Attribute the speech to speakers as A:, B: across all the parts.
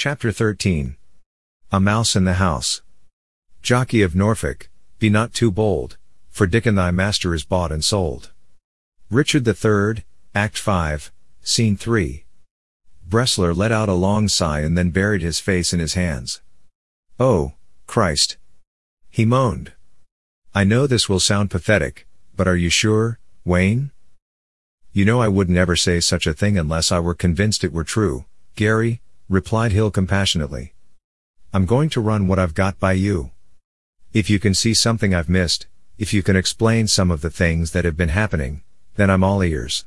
A: Chapter 13 A Mouse in the House. Jockey of Norfolk, be not too bold, for Dickon thy master is bought and sold. Richard III, Act 5, Scene 3. Bressler let out a long sigh and then buried his face in his hands. Oh, Christ! He moaned. I know this will sound pathetic, but are you sure, Wayne? You know I would never say such a thing unless I were convinced it were true, Gary, replied Hill compassionately. I'm going to run what I've got by you. If you can see something I've missed, if you can explain some of the things that have been happening, then I'm all ears.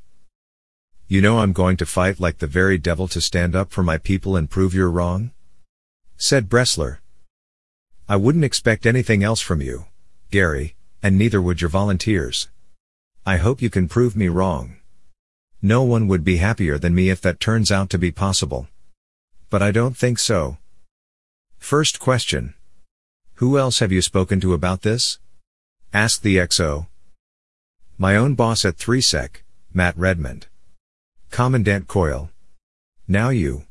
A: You know I'm going to fight like the very devil to stand up for my people and prove you're wrong? Said Bressler. I wouldn't expect anything else from you, Gary, and neither would your volunteers. I hope you can prove me wrong. No one would be happier than me if that turns out to be possible. But I don't think so. First question. Who else have you spoken to about this? Asked the XO. My own boss at 3SEC, Matt Redmond. Commandant Coyle. Now you.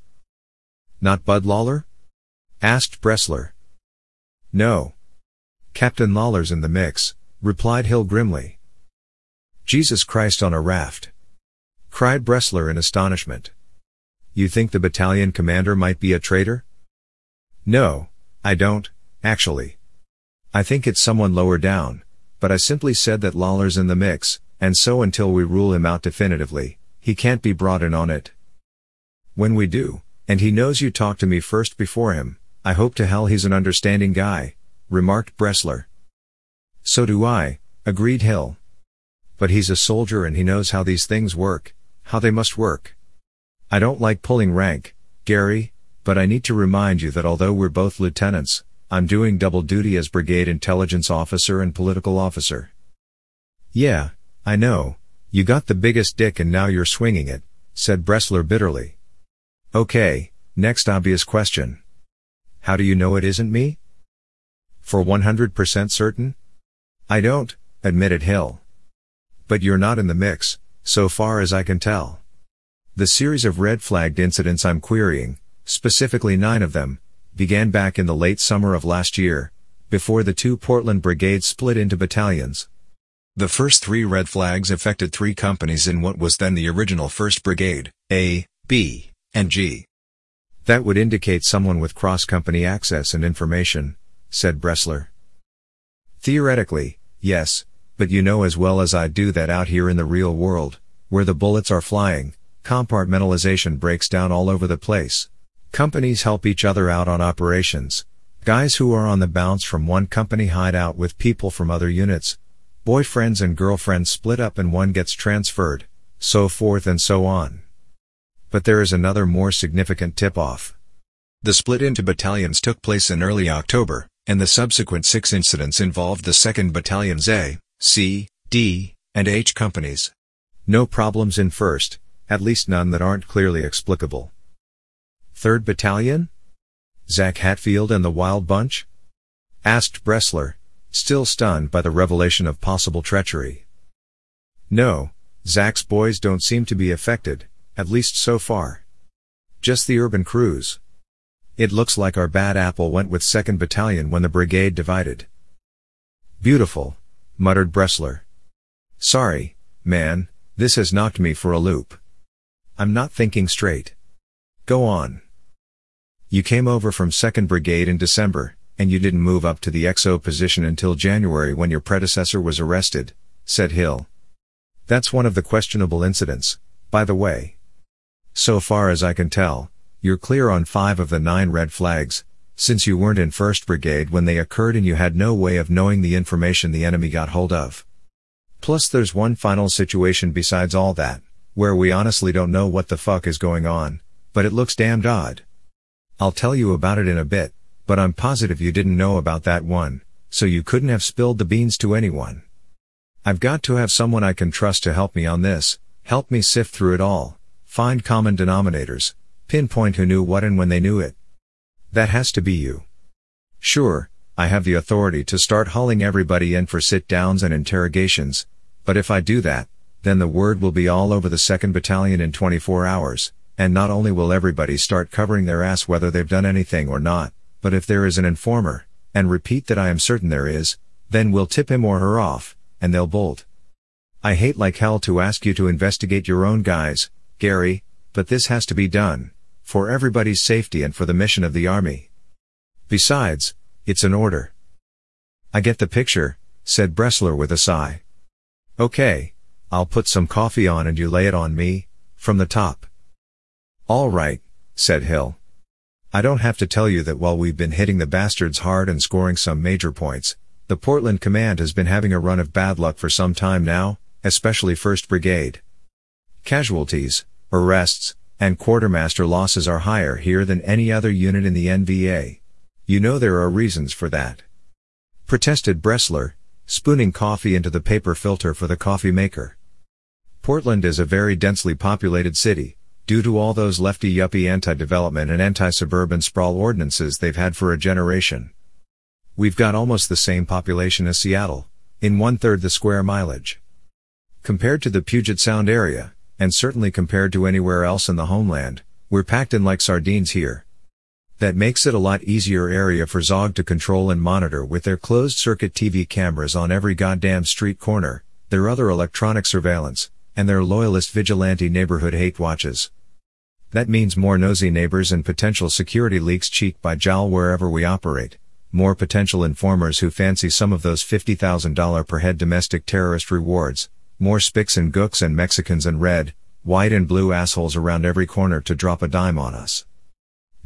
A: Not Bud Lawler? Asked Bressler. No. Captain Lawler's in the mix, replied Hill grimly. Jesus Christ on a raft. Cried Bressler in astonishment. You think the battalion commander might be a traitor? No, I don't, actually. I think it's someone lower down, but I simply said that Lawler's in the mix, and so until we rule him out definitively, he can't be brought in on it. When we do, and he knows you talked to me first before him, I hope to hell he's an understanding guy, remarked Bressler. So do I, agreed Hill. But he's a soldier and he knows how these things work, how they must work. I don't like pulling rank, Gary, but I need to remind you that although we're both lieutenants, I'm doing double duty as brigade intelligence officer and political officer. Yeah, I know, you got the biggest dick and now you're swinging it, said Bressler bitterly. Okay, next obvious question. How do you know it isn't me? For 100% certain? I don't, admitted Hill. But you're not in the mix, so far as I can tell. The series of red flagged incidents I'm querying, specifically nine of them, began back in the late summer of last year, before the two Portland brigades split into battalions. The first three red flags affected three companies in what was then the original 1st Brigade, A, B, and G. That would indicate someone with cross-company access and information, said Bressler. Theoretically, yes, but you know as well as I do that out here in the real world, where the bullets are flying, compartmentalization breaks down all over the place. Companies help each other out on operations. Guys who are on the bounce from one company hide out with people from other units. Boyfriends and girlfriends split up and one gets transferred, so forth and so on. But there is another more significant tip-off. The split into battalions took place in early October, and the subsequent six incidents involved the 2nd Battalion's A, C, D, and H companies. No problems in 1st, at least none that aren't clearly explicable. 3rd Battalion? Zach Hatfield and the Wild Bunch? Asked Bressler, still stunned by the revelation of possible treachery. No, Zach's boys don't seem to be affected, at least so far. Just the urban crews. It looks like our bad apple went with 2nd Battalion when the brigade divided. Beautiful, muttered Bressler. Sorry, man, this has knocked me for a loop. I'm not thinking straight. Go on. You came over from 2nd Brigade in December, and you didn't move up to the XO position until January when your predecessor was arrested, said Hill. That's one of the questionable incidents, by the way. So far as I can tell, you're clear on five of the nine red flags, since you weren't in 1st Brigade when they occurred and you had no way of knowing the information the enemy got hold of. Plus there's one final situation besides all that, where we honestly don't know what the fuck is going on, but it looks damned odd. I'll tell you about it in a bit, but I'm positive you didn't know about that one, so you couldn't have spilled the beans to anyone. I've got to have someone I can trust to help me on this, help me sift through it all, find common denominators, pinpoint who knew what and when they knew it. That has to be you. Sure, I have the authority to start hauling everybody in for sit-downs and interrogations, but if I do that, then the word will be all over the 2nd Battalion in 24 hours, and not only will everybody start covering their ass whether they've done anything or not, but if there is an informer, and repeat that I am certain there is, then we'll tip him or her off, and they'll bolt. I hate like hell to ask you to investigate your own guys, Gary, but this has to be done, for everybody's safety and for the mission of the army. Besides, it's an order. I get the picture, said Bressler with a sigh. Okay, I'll put some coffee on and you lay it on me, from the top. All right, said Hill. I don't have to tell you that while we've been hitting the bastards hard and scoring some major points, the Portland Command has been having a run of bad luck for some time now, especially 1st Brigade. Casualties, arrests, and quartermaster losses are higher here than any other unit in the NVA. You know there are reasons for that. Protested Bressler, spooning coffee into the paper filter for the coffee maker. Portland is a very densely populated city, due to all those lefty yuppie anti-development and anti-suburban sprawl ordinances they've had for a generation. We've got almost the same population as Seattle, in one-third the square mileage. Compared to the Puget Sound area, and certainly compared to anywhere else in the homeland, we're packed in like sardines here. That makes it a lot easier area for Zog to control and monitor with their closed-circuit TV cameras on every goddamn street corner, their other electronic surveillance, and their loyalist vigilante neighborhood hate watches. That means more nosy neighbors and potential security leaks cheek by jowl wherever we operate more potential informers who fancy some of those $50,000 per head domestic terrorist rewards, more spics and gooks and Mexicans and red, white and blue assholes around every corner to drop a dime on us.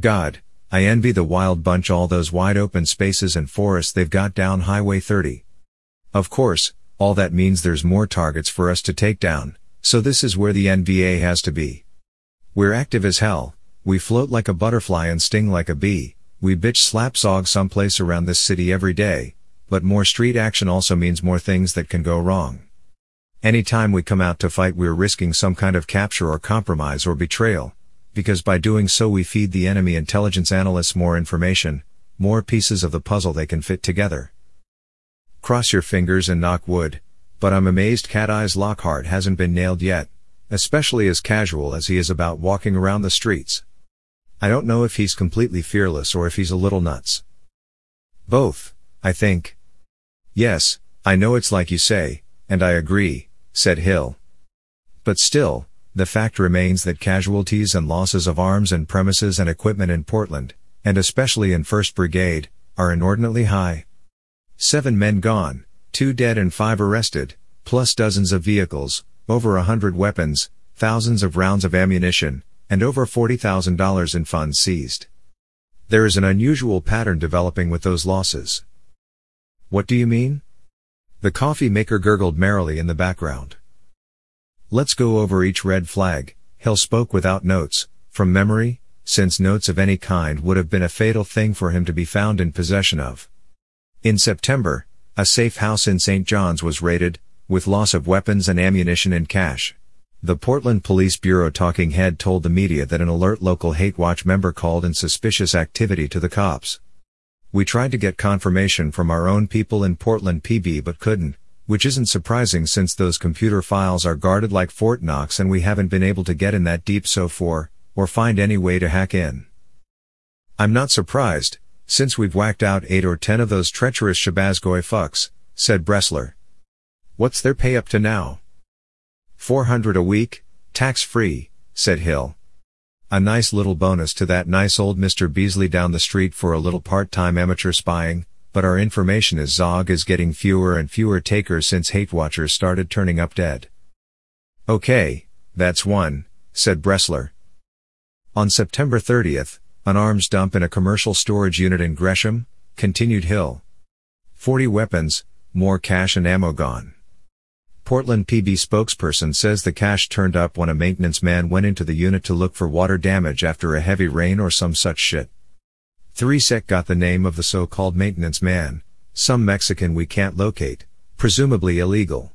A: God, I envy the wild bunch all those wide open spaces and forests they've got down Highway 30. Of course, all that means there's more targets for us to take down, so this is where the NVA has to be. We're active as hell, we float like a butterfly and sting like a bee, we bitch slap zog someplace around this city every day, but more street action also means more things that can go wrong. Anytime we come out to fight we're risking some kind of capture or compromise or betrayal, because by doing so we feed the enemy intelligence analysts more information, more pieces of the puzzle they can fit together. Cross your fingers and knock wood, but I'm amazed Cat Eyes Lockhart hasn't been nailed yet, especially as casual as he is about walking around the streets. I don't know if he's completely fearless or if he's a little nuts. Both, I think. Yes, I know it's like you say, and I agree, said Hill. But still, the fact remains that casualties and losses of arms and premises and equipment in Portland, and especially in 1st Brigade, are inordinately high. Seven men gone, two dead and five arrested, plus dozens of vehicles, over a hundred weapons, thousands of rounds of ammunition, and over $40,000 in funds seized. There is an unusual pattern developing with those losses. What do you mean? The coffee maker gurgled merrily in the background. Let's go over each red flag, Hill spoke without notes, from memory, since notes of any kind would have been a fatal thing for him to be found in possession of. In September, a safe house in St. John's was raided, with loss of weapons and ammunition and cash. The Portland Police Bureau talking head told the media that an alert local hate watch member called in suspicious activity to the cops. We tried to get confirmation from our own people in Portland PB but couldn't, which isn't surprising since those computer files are guarded like Fort Knox and we haven't been able to get in that deep so far, or find any way to hack in. I'm not surprised, since we've whacked out eight or ten of those treacherous Shabazgoy fucks, said Bressler. What's their pay up to now? 400 a week, tax-free, said Hill. A nice little bonus to that nice old Mr. Beasley down the street for a little part-time amateur spying, but our information is Zog is getting fewer and fewer takers since hate watchers started turning up dead. Okay, that's one, said Bressler. On September 30th, an arms dump in a commercial storage unit in Gresham, continued Hill. 40 weapons, more cash and ammo gone. Portland PB spokesperson says the cash turned up when a maintenance man went into the unit to look for water damage after a heavy rain or some such shit. 3SEC got the name of the so-called maintenance man, some Mexican we can't locate, presumably illegal.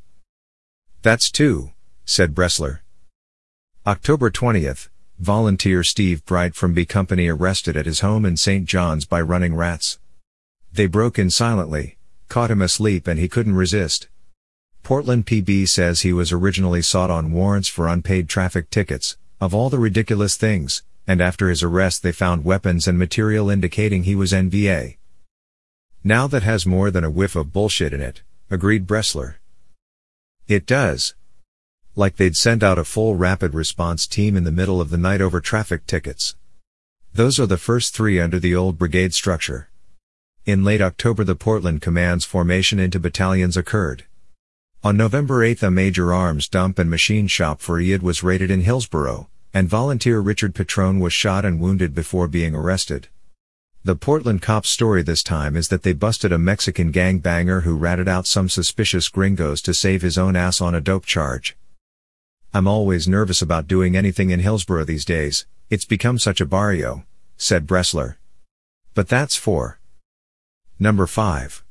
A: That's two, said Bressler. October 20th, volunteer Steve Bright from B Company arrested at his home in St. John's by running rats. They broke in silently, caught him asleep and he couldn't resist. Portland PB says he was originally sought on warrants for unpaid traffic tickets, of all the ridiculous things, and after his arrest they found weapons and material indicating he was NVA. Now that has more than a whiff of bullshit in it, agreed Bressler. It does. Like they'd sent out a full rapid response team in the middle of the night over traffic tickets. Those are the first three under the old brigade structure. In late October the Portland Command's formation into battalions occurred. On November 8 a major arms dump and machine shop for EID was raided in Hillsboro, and volunteer Richard Petrone was shot and wounded before being arrested. The Portland cops' story this time is that they busted a Mexican gangbanger who ratted out some suspicious gringos to save his own ass on a dope charge. I'm always nervous about doing anything in Hillsboro these days, it's become such a barrio, said Bressler. But that's for number 5.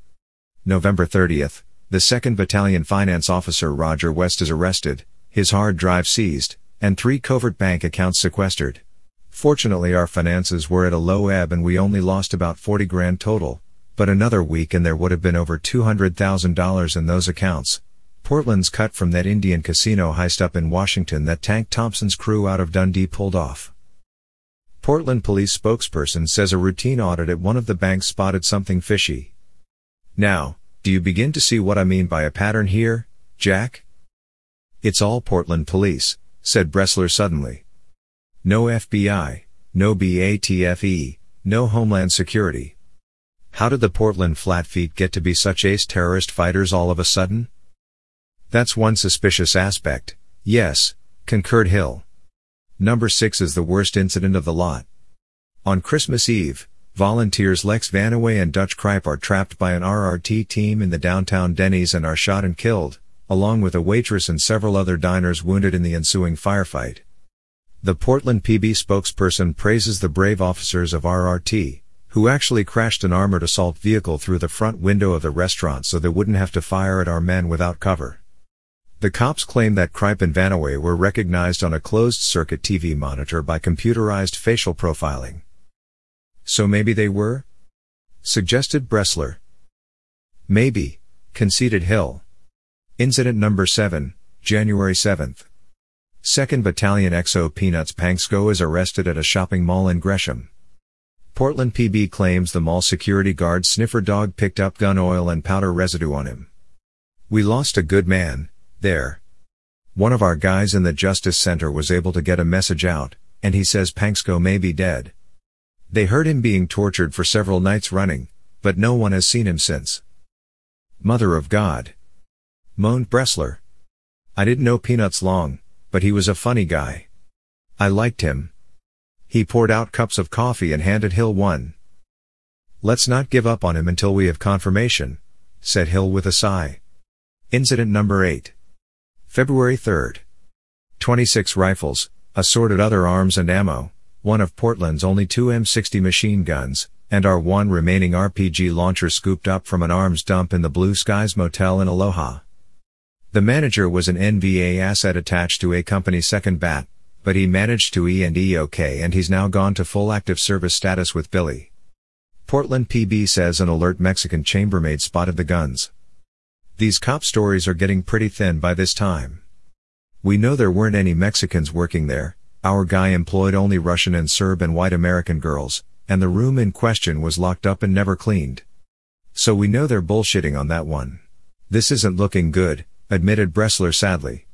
A: November 30th, the 2nd Battalion Finance Officer Roger West is arrested, his hard drive seized, and three covert bank accounts sequestered. Fortunately our finances were at a low ebb and we only lost about 40 grand total, but another week and there would have been over $200,000 in those accounts. Portland's cut from that Indian casino heist up in Washington that Tank Thompson's crew out of Dundee pulled off. Portland police spokesperson says a routine audit at one of the banks spotted something fishy. Now, do you begin to see what I mean by a pattern here, Jack? It's all Portland police, said Bressler suddenly. No FBI, no BATFE, no Homeland Security. How did the Portland Flatfeet get to be such ace terrorist fighters all of a sudden? That's one suspicious aspect, yes, concurred Hill. Number 6 is the worst incident of the lot. On Christmas Eve, Volunteers Lex Vanaway and Dutch Kripe are trapped by an RRT team in the downtown Denny's and are shot and killed, along with a waitress and several other diners wounded in the ensuing firefight. The Portland PB spokesperson praises the brave officers of RRT, who actually crashed an armored assault vehicle through the front window of the restaurant so they wouldn't have to fire at our men without cover. The cops claim that Kripe and Vanaway were recognized on a closed-circuit TV monitor by computerized facial profiling. So maybe they were? Suggested Bressler. Maybe, conceded Hill. Incident number 7, January 7th. 2nd Battalion XO Peanuts Panksco is arrested at a shopping mall in Gresham. Portland PB claims the mall security guard sniffer dog picked up gun oil and powder residue on him. We lost a good man, there. One of our guys in the Justice Center was able to get a message out, and he says Panksco may be dead. They heard him being tortured for several nights running, but no one has seen him since. Mother of God. Moaned Bressler. I didn't know Peanuts long, but he was a funny guy. I liked him. He poured out cups of coffee and handed Hill one. Let's not give up on him until we have confirmation, said Hill with a sigh. Incident number 8. February 3rd. 26 rifles, assorted other arms and ammo, one of Portland's only two M60 machine guns, and our one remaining RPG launcher scooped up from an arms dump in the Blue Skies Motel in Aloha. The manager was an NVA asset attached to a company second bat, but he managed to E&E okay and he's now gone to full active service status with Billy. Portland PB says an alert Mexican chambermaid spotted the guns. These cop stories are getting pretty thin by this time. We know there weren't any Mexicans working there, our guy employed only Russian and Serb and white American girls, and the room in question was locked up and never cleaned. So we know they're bullshitting on that one. This isn't looking good, admitted Bressler sadly.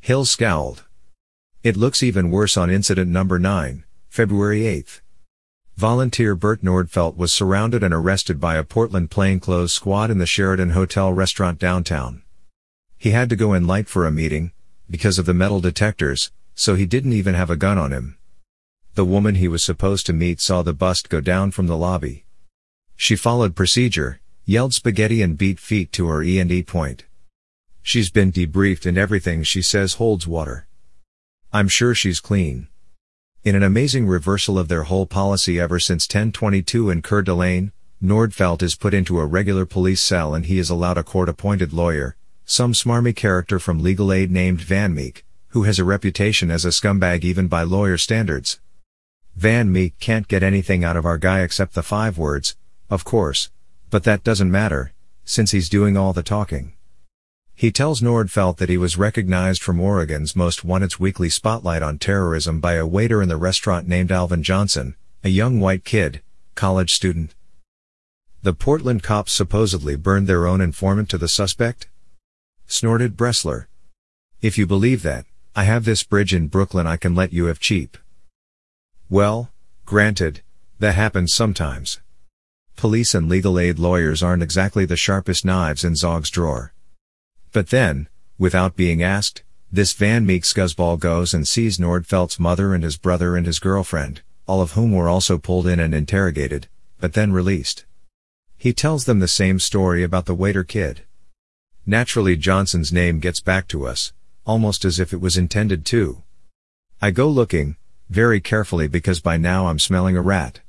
A: Hill scowled. It looks even worse on incident number 9, February 8th. Volunteer Bert Nordfelt was surrounded and arrested by a Portland plainclothes squad in the Sheridan Hotel restaurant downtown. He had to go in light for a meeting, because of the metal detectors, so he didn't even have a gun on him. The woman he was supposed to meet saw the bust go down from the lobby. She followed procedure, yelled spaghetti and beat feet to her E&E point. She's been debriefed and everything she says holds water. I'm sure she's clean. In an amazing reversal of their whole policy ever since 1022 in Coeur d'Alene, Nordfelt is put into a regular police cell and he is allowed a court-appointed lawyer, some smarmy character from legal aid named Van Meek, who has a reputation as a scumbag even by lawyer standards. Van Meek can't get anything out of our guy except the five words, of course, but that doesn't matter, since he's doing all the talking. He tells Nordfelt that he was recognized from Oregon's Most Wanted's weekly spotlight on terrorism by a waiter in the restaurant named Alvin Johnson, a young white kid, college student. The Portland cops supposedly burned their own informant to the suspect? Snorted Bressler. If you believe that, I have this bridge in Brooklyn I can let you have cheap. Well, granted, that happens sometimes. Police and legal aid lawyers aren't exactly the sharpest knives in Zog's drawer. But then, without being asked, this Van Meek scuzzball goes and sees Nordfelt's mother and his brother and his girlfriend, all of whom were also pulled in and interrogated, but then released. He tells them the same story about the waiter kid. Naturally Johnson's name gets back to us, almost as if it was intended to. I go looking, very carefully because by now I'm smelling a rat.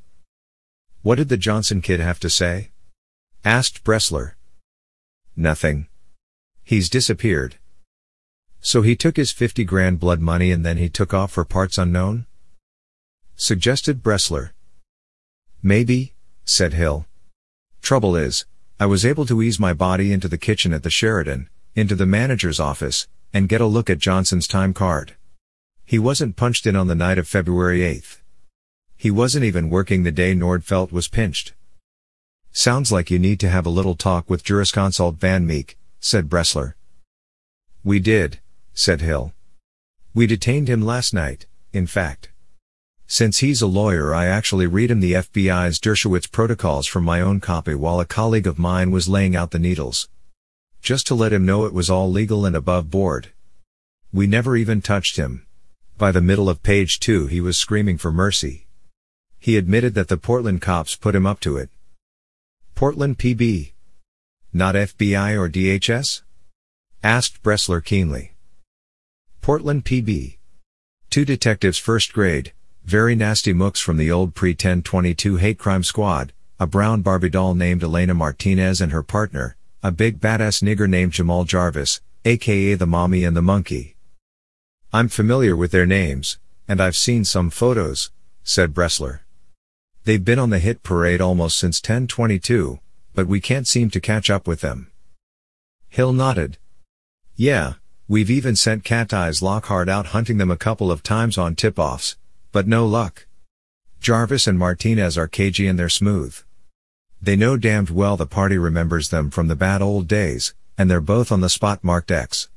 A: What did the Johnson kid have to say? Asked Bressler. Nothing. He's disappeared. So he took his 50 grand blood money and then he took off for parts unknown? Suggested Bressler. Maybe, said Hill. Trouble is, I was able to ease my body into the kitchen at the Sheridan, into the manager's office, and get a look at Johnson's time card. He wasn't punched in on the night of February 8th. He wasn't even working the day Nordfelt was pinched. Sounds like you need to have a little talk with jurisconsult Van Meek, said Bressler. We did, said Hill. We detained him last night, in fact. Since he's a lawyer I actually read him the FBI's Dershowitz protocols from my own copy while a colleague of mine was laying out the needles. Just to let him know it was all legal and above board. We never even touched him. By the middle of page 2 he was screaming for mercy. He admitted that the Portland cops put him up to it. Portland PB. Not FBI or DHS? Asked Bressler keenly. Portland PB. Two detectives first grade, very nasty mooks from the old pre-1022 hate crime squad, a brown Barbie doll named Elena Martinez and her partner, a big badass nigger named Jamal Jarvis, aka the mommy and the monkey. I'm familiar with their names, and I've seen some photos, said Bressler. They've been on the hit parade almost since 1022, but we can't seem to catch up with them. Hill nodded. Yeah, we've even sent Cat Eyes Lockhart out hunting them a couple of times on tip-offs, but no luck. Jarvis and Martinez are cagey and they're smooth. They know damned well the party remembers them from the bad old days, and they're both on the spot marked X.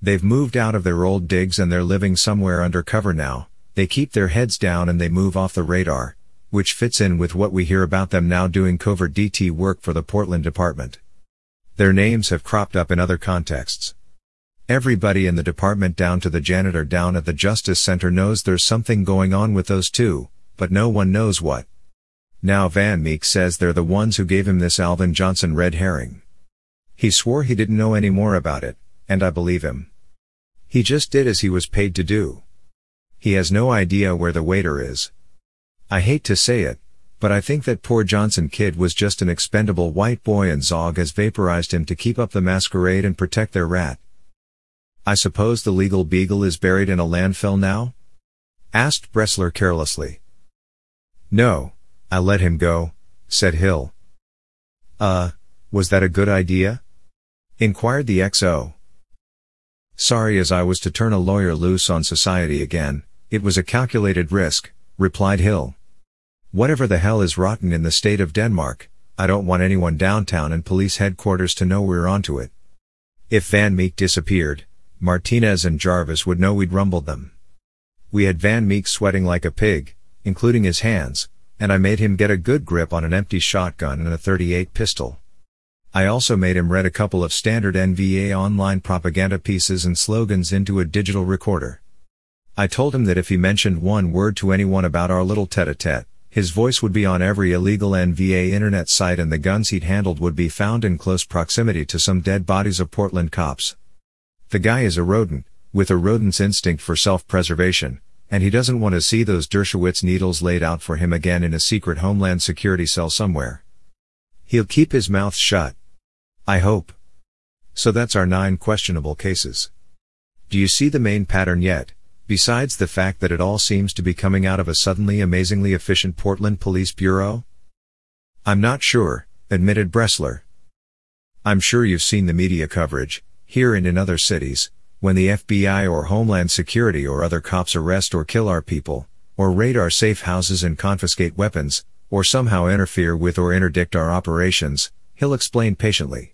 A: They've moved out of their old digs and they're living somewhere undercover now, they keep their heads down and they move off the radar, which fits in with what we hear about them now doing covert DT work for the Portland department. Their names have cropped up in other contexts. Everybody in the department down to the janitor down at the Justice Center knows there's something going on with those two, but no one knows what. Now Van Meek says they're the ones who gave him this Alvin Johnson red herring. He swore he didn't know any more about it, and I believe him. He just did as he was paid to do. He has no idea where the waiter is, I hate to say it, but I think that poor Johnson kid was just an expendable white boy and Zog has vaporized him to keep up the masquerade and protect their rat. I suppose the legal beagle is buried in a landfill now? Asked Bressler carelessly. No, I let him go, said Hill. Uh, was that a good idea? Inquired the XO. Sorry as I was to turn a lawyer loose on society again, it was a calculated risk, replied Hill. Whatever the hell is rotten in the state of Denmark, I don't want anyone downtown and police headquarters to know we're onto it. If Van Meek disappeared, Martinez and Jarvis would know we'd rumbled them. We had Van Meek sweating like a pig, including his hands, and I made him get a good grip on an empty shotgun and a 38 pistol. I also made him read a couple of standard NVA online propaganda pieces and slogans into a digital recorder. I told him that if he mentioned one word to anyone about our little tete-a-tete, his voice would be on every illegal NVA internet site and the guns he'd handled would be found in close proximity to some dead bodies of Portland cops. The guy is a rodent, with a rodent's instinct for self-preservation, and he doesn't want to see those Dershowitz needles laid out for him again in a secret Homeland Security cell somewhere. He'll keep his mouth shut. I hope. So that's our nine questionable cases. Do you see the main pattern yet? Besides the fact that it all seems to be coming out of a suddenly amazingly efficient Portland Police Bureau? I'm not sure, admitted Bressler. I'm sure you've seen the media coverage, here and in other cities, when the FBI or Homeland Security or other cops arrest or kill our people, or raid our safe houses and confiscate weapons, or somehow interfere with or interdict our operations, he'll explain patiently.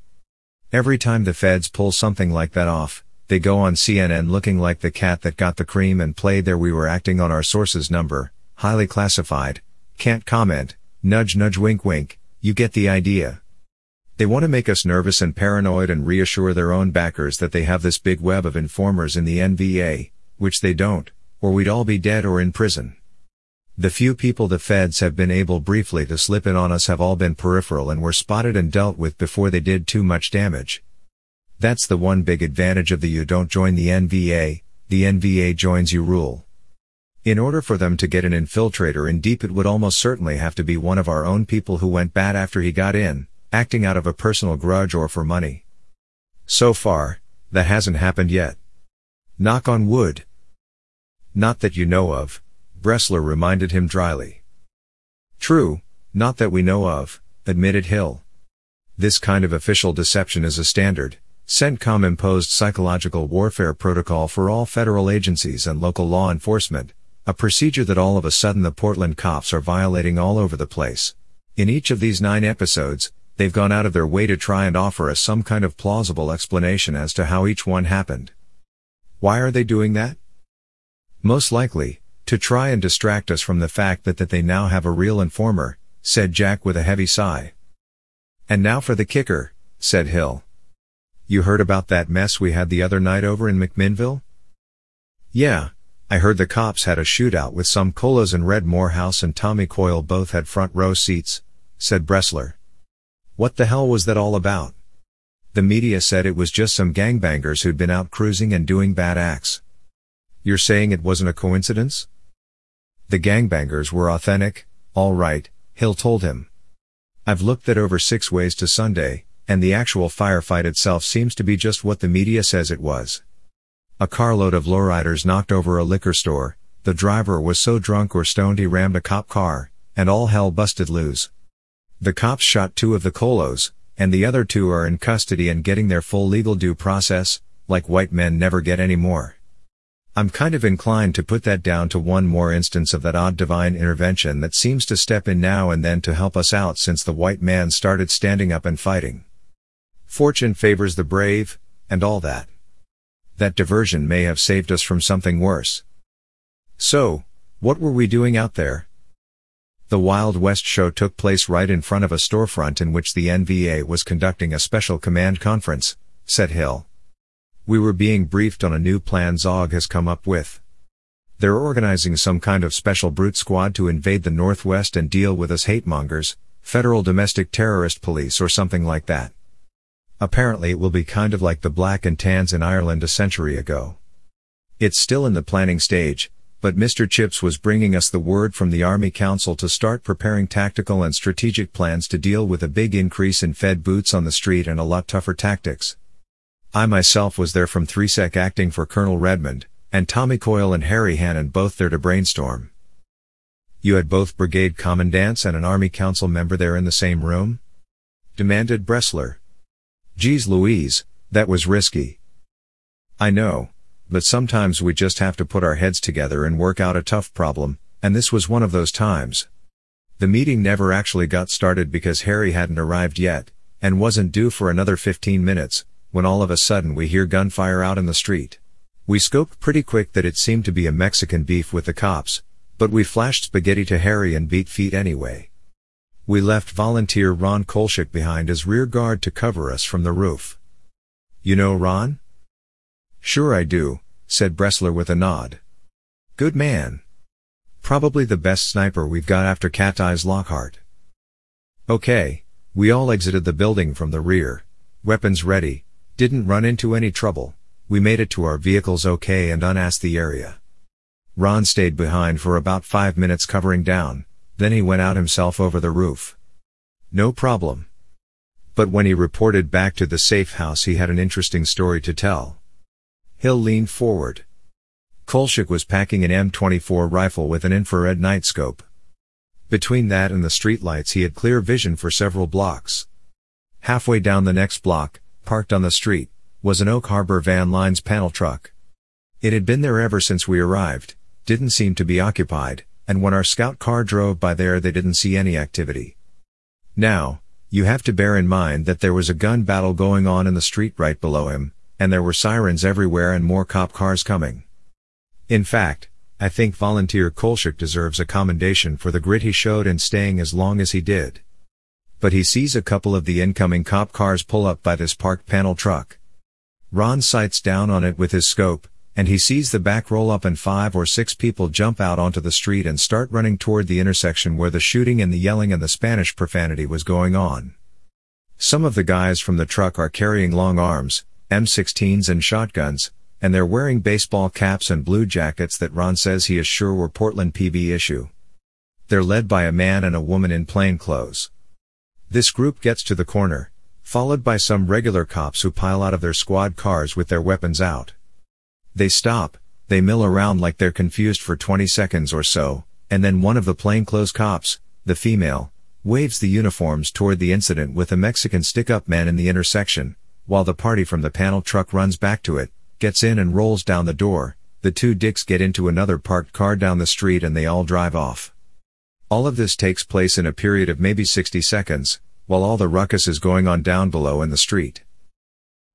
A: Every time the feds pull something like that off, they go on CNN looking like the cat that got the cream and played there we were acting on our sources number, highly classified, can't comment, nudge nudge wink wink, you get the idea. They want to make us nervous and paranoid and reassure their own backers that they have this big web of informers in the NVA, which they don't, or we'd all be dead or in prison. The few people the feds have been able briefly to slip in on us have all been peripheral and were spotted and dealt with before they did too much damage. That's the one big advantage of the you don't join the NVA, the NVA joins you rule. In order for them to get an infiltrator in deep it would almost certainly have to be one of our own people who went bad after he got in, acting out of a personal grudge or for money. So far, that hasn't happened yet. Knock on wood. Not that you know of, Bressler reminded him dryly. True, not that we know of, admitted Hill. This kind of official deception is a standard, CENTCOM imposed psychological warfare protocol for all federal agencies and local law enforcement, a procedure that all of a sudden the Portland cops are violating all over the place. In each of these nine episodes, they've gone out of their way to try and offer us some kind of plausible explanation as to how each one happened. Why are they doing that? Most likely, to try and distract us from the fact that, that they now have a real informer, said Jack with a heavy sigh. And now for the kicker, said Hill. You heard about that mess we had the other night over in McMinnville? Yeah, I heard the cops had a shootout with some colos and Red Morehouse and Tommy Coyle both had front row seats, said Bressler. What the hell was that all about? The media said it was just some gangbangers who'd been out cruising and doing bad acts. You're saying it wasn't a coincidence? The gangbangers were authentic, all right, Hill told him. I've looked at over six ways to Sunday, and the actual firefight itself seems to be just what the media says it was. A carload of lowriders knocked over a liquor store, the driver was so drunk or stoned he rammed a cop car, and all hell busted loose. The cops shot two of the colos, and the other two are in custody and getting their full legal due process, like white men never get any more. I'm kind of inclined to put that down to one more instance of that odd divine intervention that seems to step in now and then to help us out since the white man started standing up and fighting. Fortune favors the brave, and all that. That diversion may have saved us from something worse. So, what were we doing out there? The Wild West show took place right in front of a storefront in which the NVA was conducting a special command conference, said Hill. We were being briefed on a new plan Zog has come up with. They're organizing some kind of special brute squad to invade the Northwest and deal with us hate mongers, federal domestic terrorist police or something like that. Apparently it will be kind of like the black and tans in Ireland a century ago. It's still in the planning stage, but Mr. Chips was bringing us the word from the Army Council to start preparing tactical and strategic plans to deal with a big increase in Fed boots on the street and a lot tougher tactics. I myself was there from 3SEC acting for Colonel Redmond, and Tommy Coyle and Harry Hannon both there to brainstorm. You had both brigade commandants and an Army Council member there in the same room? Demanded Bressler. Geez Louise, that was risky. I know, but sometimes we just have to put our heads together and work out a tough problem, and this was one of those times. The meeting never actually got started because Harry hadn't arrived yet, and wasn't due for another 15 minutes, when all of a sudden we hear gunfire out in the street. We scoped pretty quick that it seemed to be a Mexican beef with the cops, but we flashed spaghetti to Harry and beat feet anyway. We left volunteer Ron Kolchak behind as rear guard to cover us from the roof. You know Ron? Sure I do, said Bressler with a nod. Good man. Probably the best sniper we've got after Cat Eyes Lockhart. Okay, we all exited the building from the rear, weapons ready, didn't run into any trouble, we made it to our vehicles okay and unassed the area. Ron stayed behind for about five minutes covering down, then he went out himself over the roof. No problem. But when he reported back to the safe house he had an interesting story to tell. Hill leaned forward. Kolchak was packing an M24 rifle with an infrared night scope. Between that and the streetlights he had clear vision for several blocks. Halfway down the next block, parked on the street, was an Oak Harbor Van Lines panel truck. It had been there ever since we arrived, didn't seem to be occupied, and when our scout car drove by there they didn't see any activity. Now, you have to bear in mind that there was a gun battle going on in the street right below him, and there were sirens everywhere and more cop cars coming. In fact, I think volunteer Kolchak deserves a commendation for the grit he showed in staying as long as he did. But he sees a couple of the incoming cop cars pull up by this parked panel truck. Ron sights down on it with his scope, and he sees the back roll up and five or six people jump out onto the street and start running toward the intersection where the shooting and the yelling and the Spanish profanity was going on. Some of the guys from the truck are carrying long arms, M16s and shotguns, and they're wearing baseball caps and blue jackets that Ron says he is sure were Portland PB issue. They're led by a man and a woman in plain clothes. This group gets to the corner, followed by some regular cops who pile out of their squad cars with their weapons out. They stop, they mill around like they're confused for 20 seconds or so, and then one of the plainclothes cops, the female, waves the uniforms toward the incident with a Mexican stick-up man in the intersection, while the party from the panel truck runs back to it, gets in and rolls down the door, the two dicks get into another parked car down the street and they all drive off. All of this takes place in a period of maybe 60 seconds, while all the ruckus is going on down below in the street.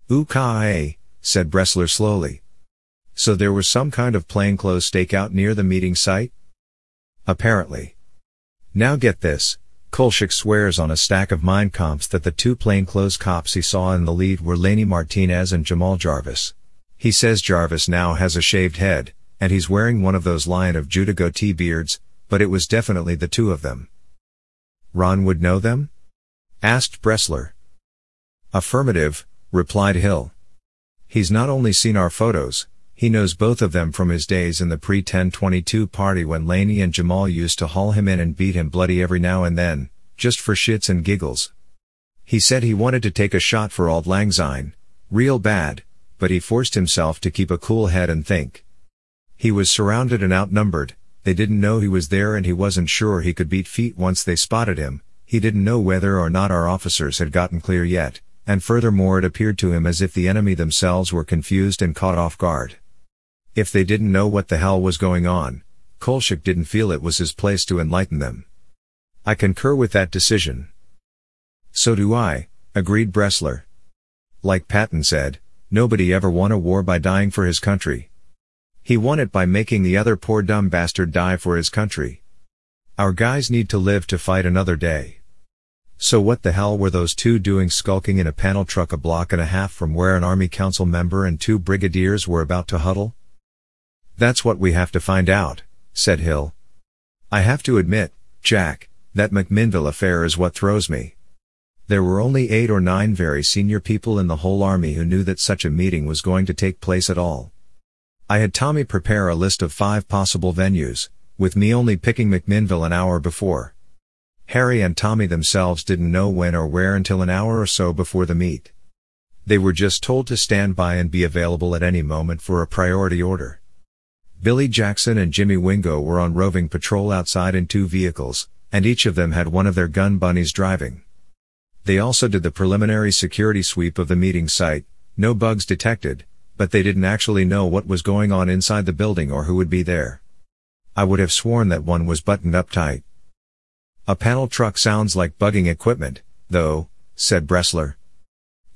A: Okay, said Bressler slowly. So there was some kind of plainclothes stakeout near the meeting site? Apparently. Now get this, Kolchak swears on a stack of Mein Kampfs that the two plainclothes cops he saw in the lead were Laney Martinez and Jamal Jarvis. He says Jarvis now has a shaved head, and he's wearing one of those Lion of Judah goatee beards, but it was definitely the two of them. Ron would know them? asked Bressler. Affirmative, replied Hill. He's not only seen our photos, he knows both of them from his days in the pre-1022 party when Laney and Jamal used to haul him in and beat him bloody every now and then, just for shits and giggles. He said he wanted to take a shot for Auld Lang Syne, real bad, but he forced himself to keep a cool head and think. He was surrounded and outnumbered, they didn't know he was there and he wasn't sure he could beat feet once they spotted him, he didn't know whether or not our officers had gotten clear yet, and furthermore it appeared to him as if the enemy themselves were confused and caught off guard. If they didn't know what the hell was going on, Kolchak didn't feel it was his place to enlighten them. I concur with that decision. So do I, agreed Bressler. Like Patton said, nobody ever won a war by dying for his country. He won it by making the other poor dumb bastard die for his country. Our guys need to live to fight another day. So what the hell were those two doing skulking in a panel truck a block and a half from where an army council member and two brigadiers were about to huddle? That's what we have to find out, said Hill. I have to admit, Jack, that McMinnville affair is what throws me. There were only eight or nine very senior people in the whole army who knew that such a meeting was going to take place at all. I had Tommy prepare a list of five possible venues, with me only picking McMinnville an hour before. Harry and Tommy themselves didn't know when or where until an hour or so before the meet. They were just told to stand by and be available at any moment for a priority order. Billy Jackson and Jimmy Wingo were on roving patrol outside in two vehicles, and each of them had one of their gun bunnies driving. They also did the preliminary security sweep of the meeting site, no bugs detected, but they didn't actually know what was going on inside the building or who would be there. I would have sworn that one was buttoned up tight. A panel truck sounds like bugging equipment, though, said Bressler.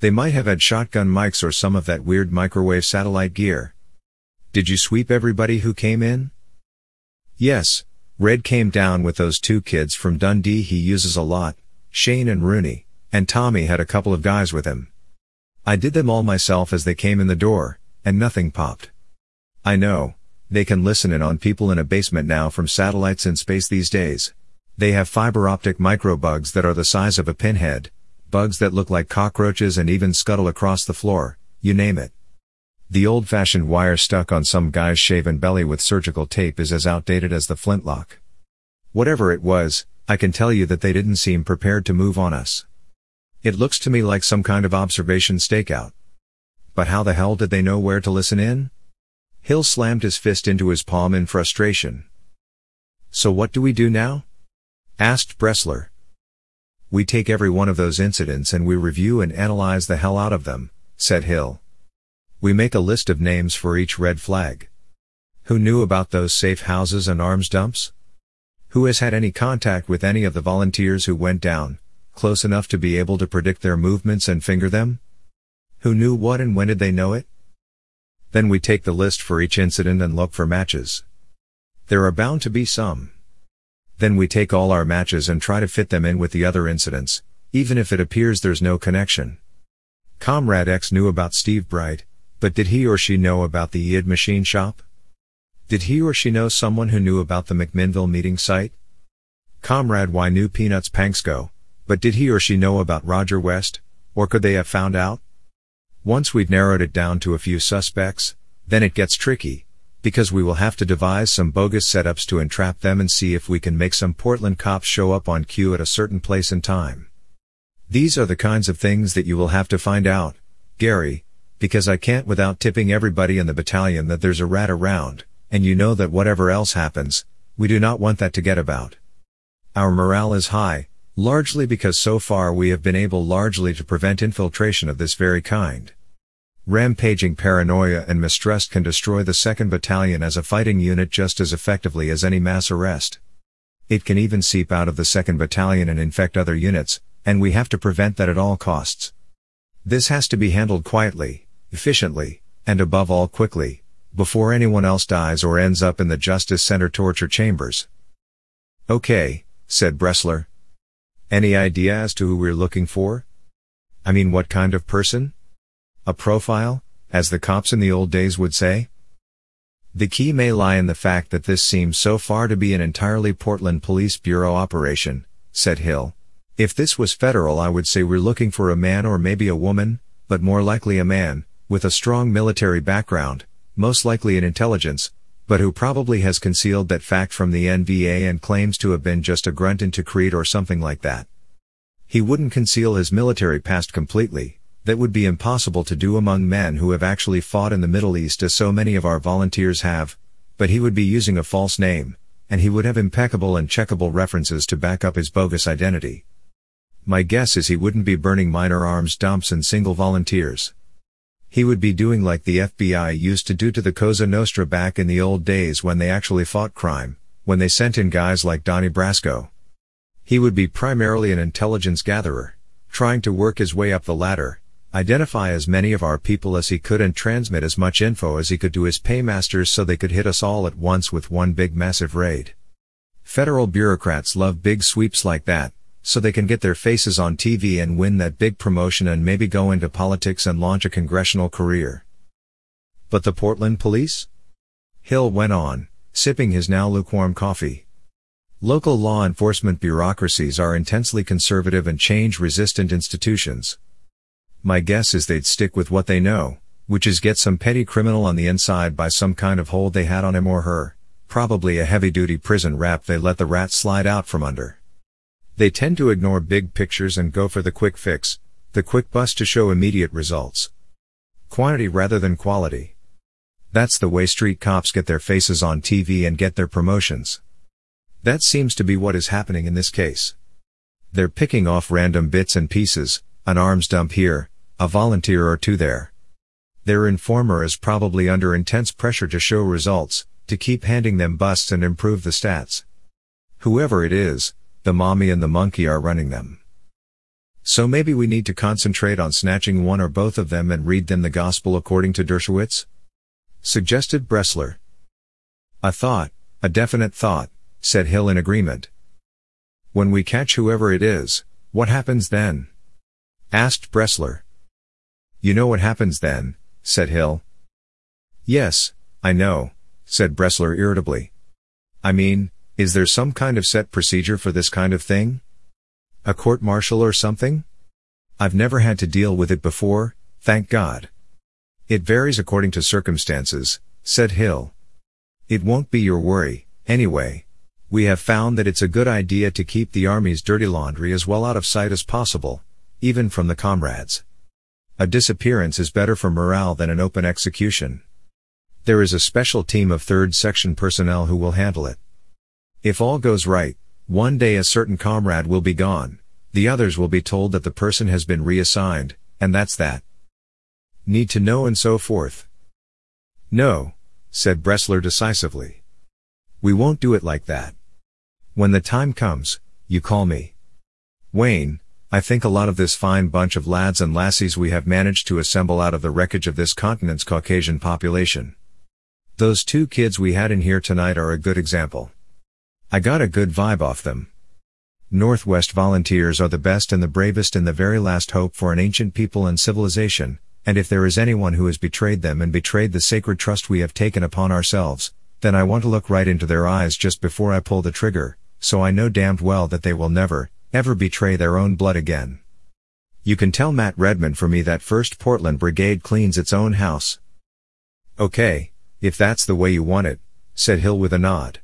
A: They might have had shotgun mics or some of that weird microwave satellite gear. Did you sweep everybody who came in? Yes, Red came down with those two kids from Dundee he uses a lot, Shane and Rooney, and Tommy had a couple of guys with him. I did them all myself as they came in the door, and nothing popped. I know, they can listen in on people in a basement now from satellites in space these days. They have fiber optic microbugs that are the size of a pinhead, bugs that look like cockroaches and even scuttle across the floor, you name it. The old-fashioned wire stuck on some guy's shaven belly with surgical tape is as outdated as the flintlock. Whatever it was, I can tell you that they didn't seem prepared to move on us. It looks to me like some kind of observation stakeout. But how the hell did they know where to listen in? Hill slammed his fist into his palm in frustration. So what do we do now? asked Bressler. We take every one of those incidents and we review and analyze the hell out of them, said Hill. We make a list of names for each red flag. Who knew about those safe houses and arms dumps? Who has had any contact with any of the volunteers who went down, close enough to be able to predict their movements and finger them? Who knew what and when did they know it? Then we take the list for each incident and look for matches. There are bound to be some. Then we take all our matches and try to fit them in with the other incidents, even if it appears there's no connection. Comrade X knew about Steve Bright, but did he or she know about the EID machine shop? Did he or she know someone who knew about the McMinnville meeting site? Comrade Y knew Peanuts Panksko, but did he or she know about Roger West, or could they have found out? Once we've narrowed it down to a few suspects, then it gets tricky, because we will have to devise some bogus setups to entrap them and see if we can make some Portland cops show up on cue at a certain place and time. These are the kinds of things that you will have to find out, Gary, because I can't without tipping everybody in the battalion that there's a rat around, and you know that whatever else happens, we do not want that to get about. Our morale is high, largely because so far we have been able largely to prevent infiltration of this very kind. Rampaging paranoia and mistrust can destroy the 2nd Battalion as a fighting unit just as effectively as any mass arrest. It can even seep out of the 2nd Battalion and infect other units, and we have to prevent that at all costs. This has to be handled quietly, efficiently, and above all quickly, before anyone else dies or ends up in the Justice Center torture chambers. Okay, said Bressler. Any idea as to who we're looking for? I mean what kind of person? A profile, as the cops in the old days would say? The key may lie in the fact that this seems so far to be an entirely Portland Police Bureau operation, said Hill. If this was federal I would say we're looking for a man or maybe a woman, but more likely a man, with a strong military background, most likely in intelligence, but who probably has concealed that fact from the NVA and claims to have been just a grunt in Tikrit or something like that. He wouldn't conceal his military past completely, that would be impossible to do among men who have actually fought in the Middle East as so many of our volunteers have, but he would be using a false name, and he would have impeccable and checkable references to back up his bogus identity. My guess is he wouldn't be burning minor arms dumps and single volunteers. He would be doing like the FBI used to do to the Cosa Nostra back in the old days when they actually fought crime, when they sent in guys like Donnie Brasco. He would be primarily an intelligence gatherer, trying to work his way up the ladder, identify as many of our people as he could and transmit as much info as he could to his paymasters so they could hit us all at once with one big massive raid. Federal bureaucrats love big sweeps like that, so they can get their faces on TV and win that big promotion and maybe go into politics and launch a congressional career. But the Portland police? Hill went on, sipping his now lukewarm coffee. Local law enforcement bureaucracies are intensely conservative and change-resistant institutions. My guess is they'd stick with what they know, which is get some petty criminal on the inside by some kind of hold they had on him or her, probably a heavy-duty prison rap they let the rat slide out from under. They tend to ignore big pictures and go for the quick fix, the quick bust to show immediate results. Quantity rather than quality. That's the way street cops get their faces on TV and get their promotions. That seems to be what is happening in this case. They're picking off random bits and pieces, an arms dump here, a volunteer or two there. Their informer is probably under intense pressure to show results, to keep handing them busts and improve the stats. Whoever it is, the mommy and the monkey are running them. So maybe we need to concentrate on snatching one or both of them and read them the gospel according to Dershowitz? Suggested Bressler. A thought, a definite thought, said Hill in agreement. When we catch whoever it is, what happens then? Asked Bressler. You know what happens then, said Hill. Yes, I know, said Bressler irritably. I mean, is there some kind of set procedure for this kind of thing? A court martial or something? I've never had to deal with it before, thank God. It varies according to circumstances, said Hill. It won't be your worry, anyway. We have found that it's a good idea to keep the Army's dirty laundry as well out of sight as possible, even from the comrades. A disappearance is better for morale than an open execution. There is a special team of 3rd Section personnel who will handle it. If all goes right, one day a certain comrade will be gone, the others will be told that the person has been reassigned, and that's that. Need to know and so forth. No, said Bressler decisively. We won't do it like that. When the time comes, you call me. Wayne, I think a lot of this fine bunch of lads and lassies we have managed to assemble out of the wreckage of this continent's Caucasian population. Those two kids we had in here tonight are a good example. I got a good vibe off them. Northwest volunteers are the best and the bravest and the very last hope for an ancient people and civilization, and if there is anyone who has betrayed them and betrayed the sacred trust we have taken upon ourselves, then I want to look right into their eyes just before I pull the trigger, so I know damned well that they will never, ever betray their own blood again. You can tell Matt Redman for me that 1st Portland Brigade cleans its own house. Okay, if that's the way you want it, said Hill with a nod.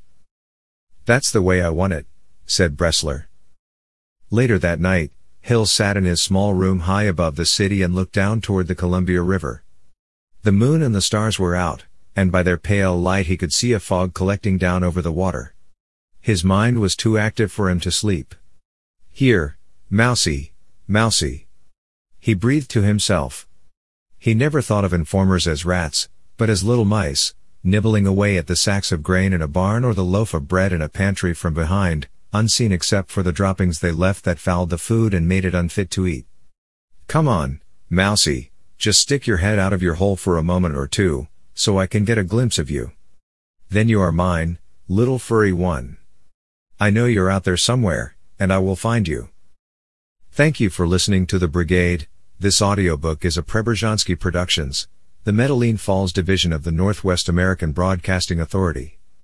A: That's the way I want it, said Bressler. Later that night, Hill sat in his small room high above the city and looked down toward the Columbia River. The moon and the stars were out, and by their pale light he could see a fog collecting down over the water. His mind was too active for him to sleep. Here, Mousie, Mousie. He breathed to himself. He never thought of informers as rats, but as little mice, nibbling away at the sacks of grain in a barn or the loaf of bread in a pantry from behind, unseen except for the droppings they left that fouled the food and made it unfit to eat. Come on, Mousie, just stick your head out of your hole for a moment or two, so I can get a glimpse of you. Then you are mine, little furry one. I know you're out there somewhere, and I will find you. Thank you for listening to The Brigade. This audiobook is a Preobrazhensky Productions, the Medellin Falls division of the Northwest American Broadcasting Authority.